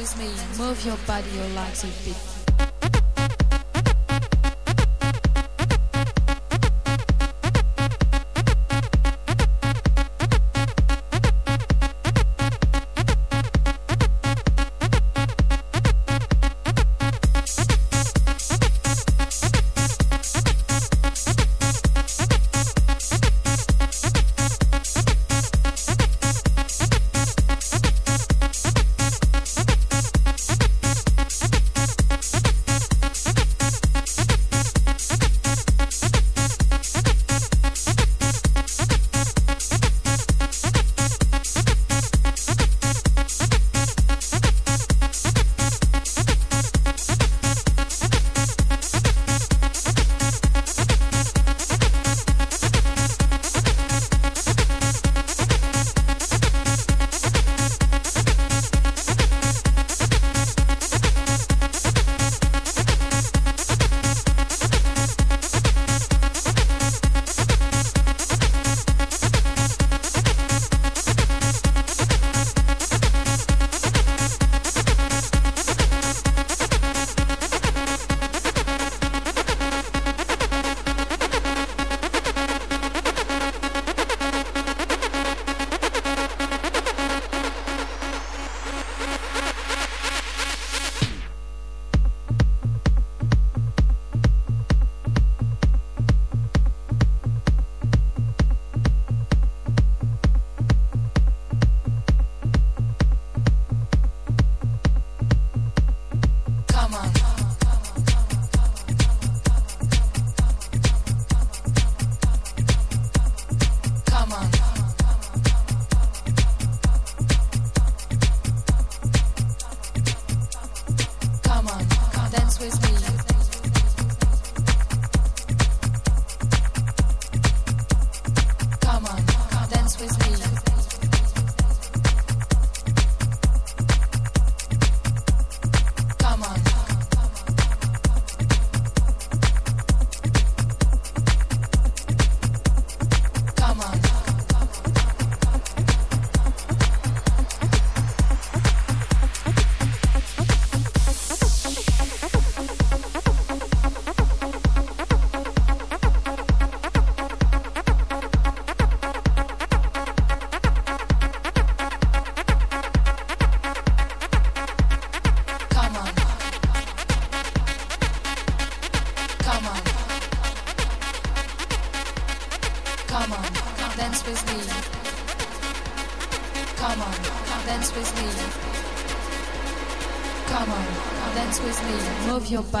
with me. Move your body, your legs a bit.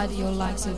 your life so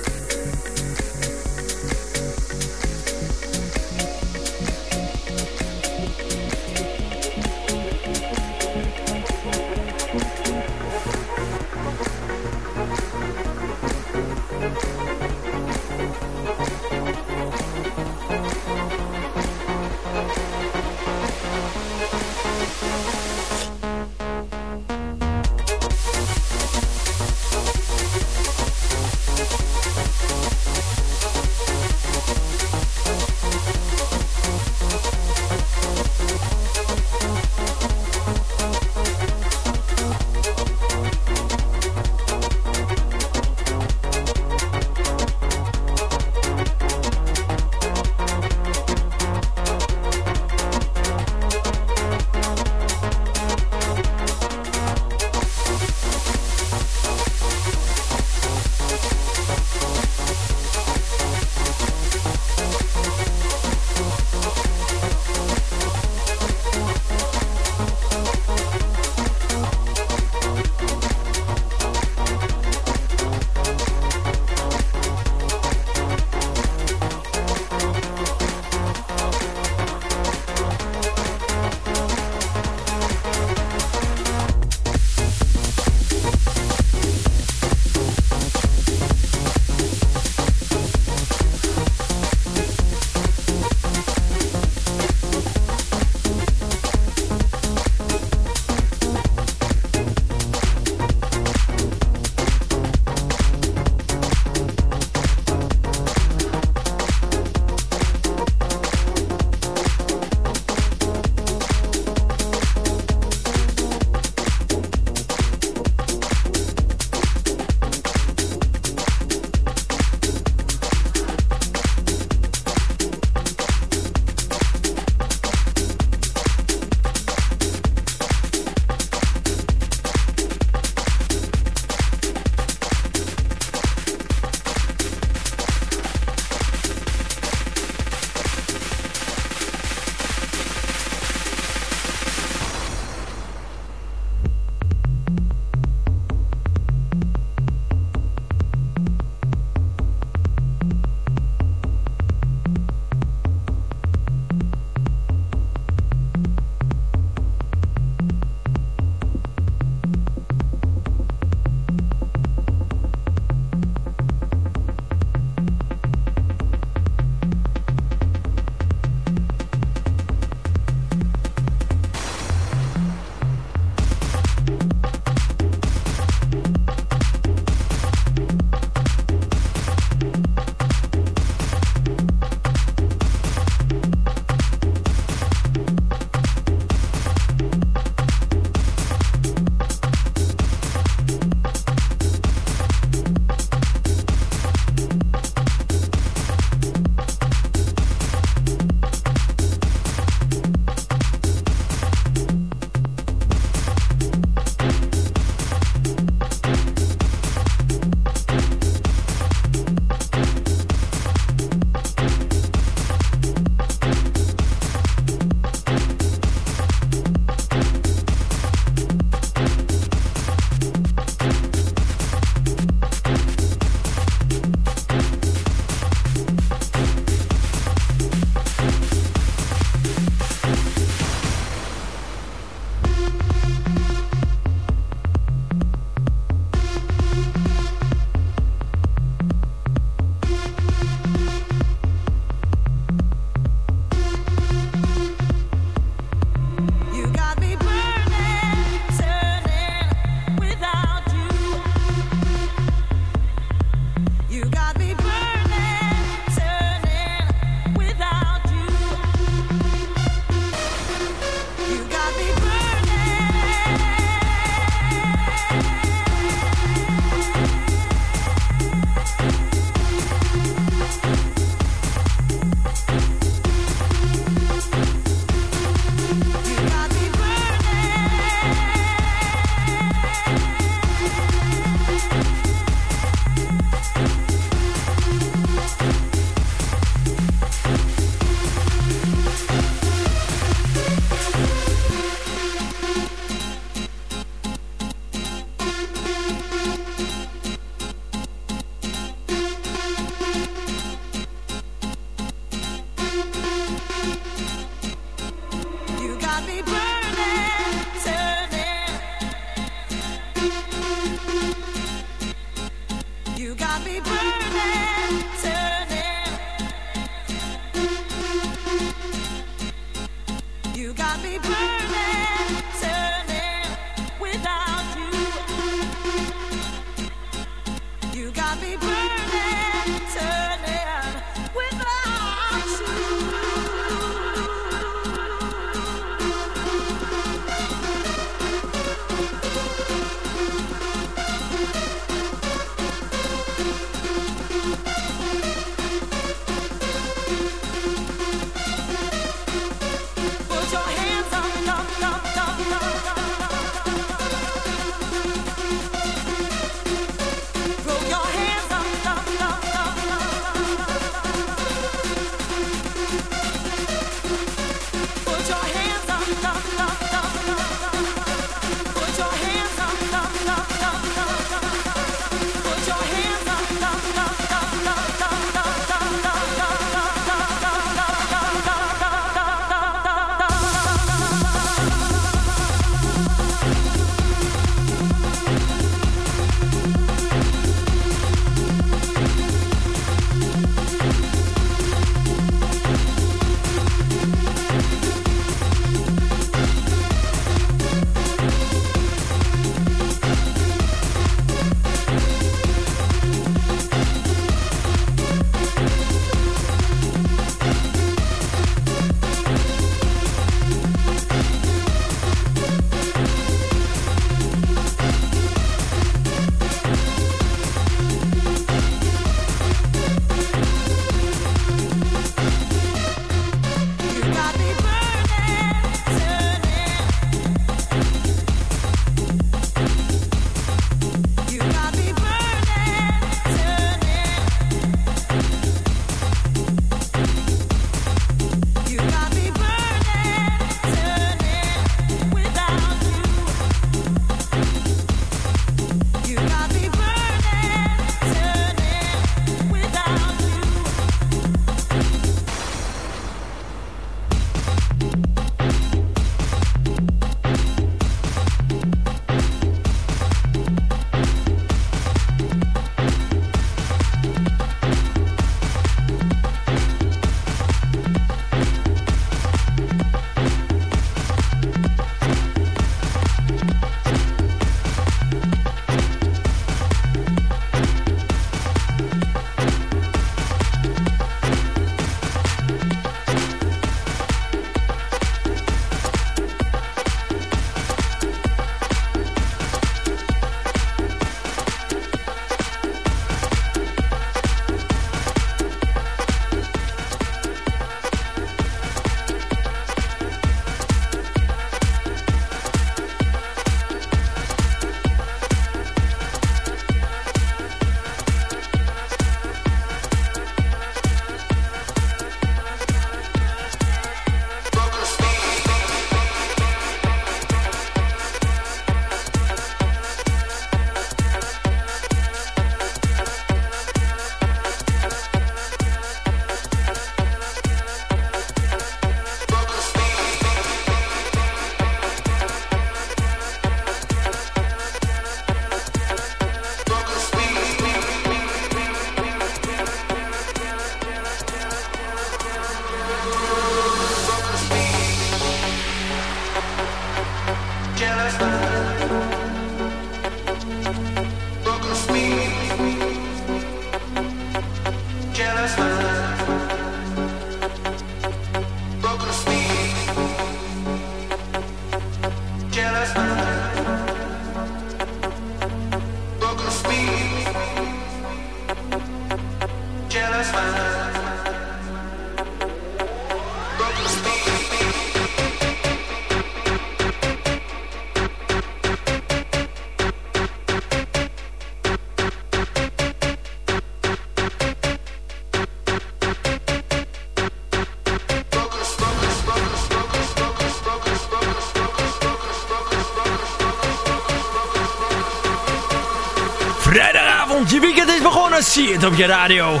Zie het op je radio. 106.9.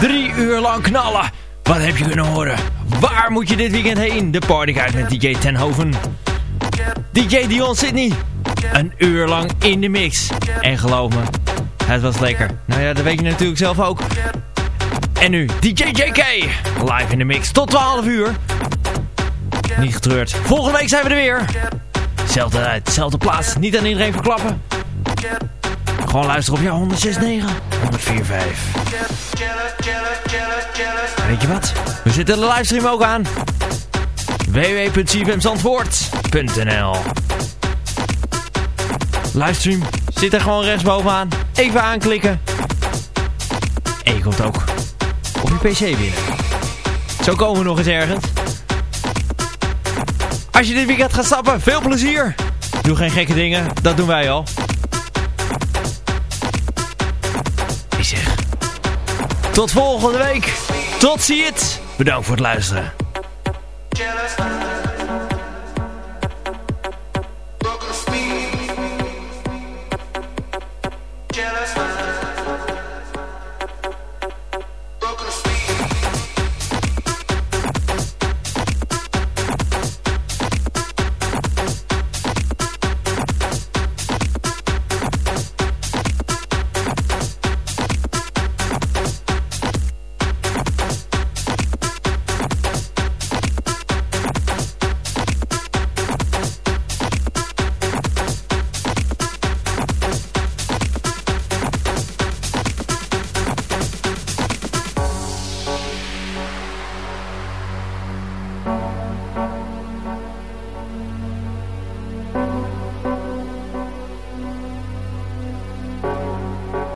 Drie uur lang knallen. Wat heb je kunnen horen? Waar moet je dit weekend heen? De partyguide met DJ Tenhoven. DJ Dion Sydney. Een uur lang in de mix. En geloof me, het was lekker. Nou ja, dat weet je natuurlijk zelf ook. En nu DJ JK. Live in de mix tot 12 uur. Niet getreurd. Volgende week zijn we er weer. Zelfde tijd, zelfde plaats. Niet aan iedereen verklappen. Gewoon luisteren op jouw 106.9, 104.5. Weet je wat? We zitten de livestream ook aan. www.cfmzandvoort.nl Livestream zit er gewoon rechtsbovenaan. Even aanklikken. En je komt ook op je pc binnen. Zo komen we nog eens ergens. Als je dit weekend gaat stappen, veel plezier. Doe geen gekke dingen, dat doen wij al. Tot volgende week. Tot ziens. Bedankt voor het luisteren.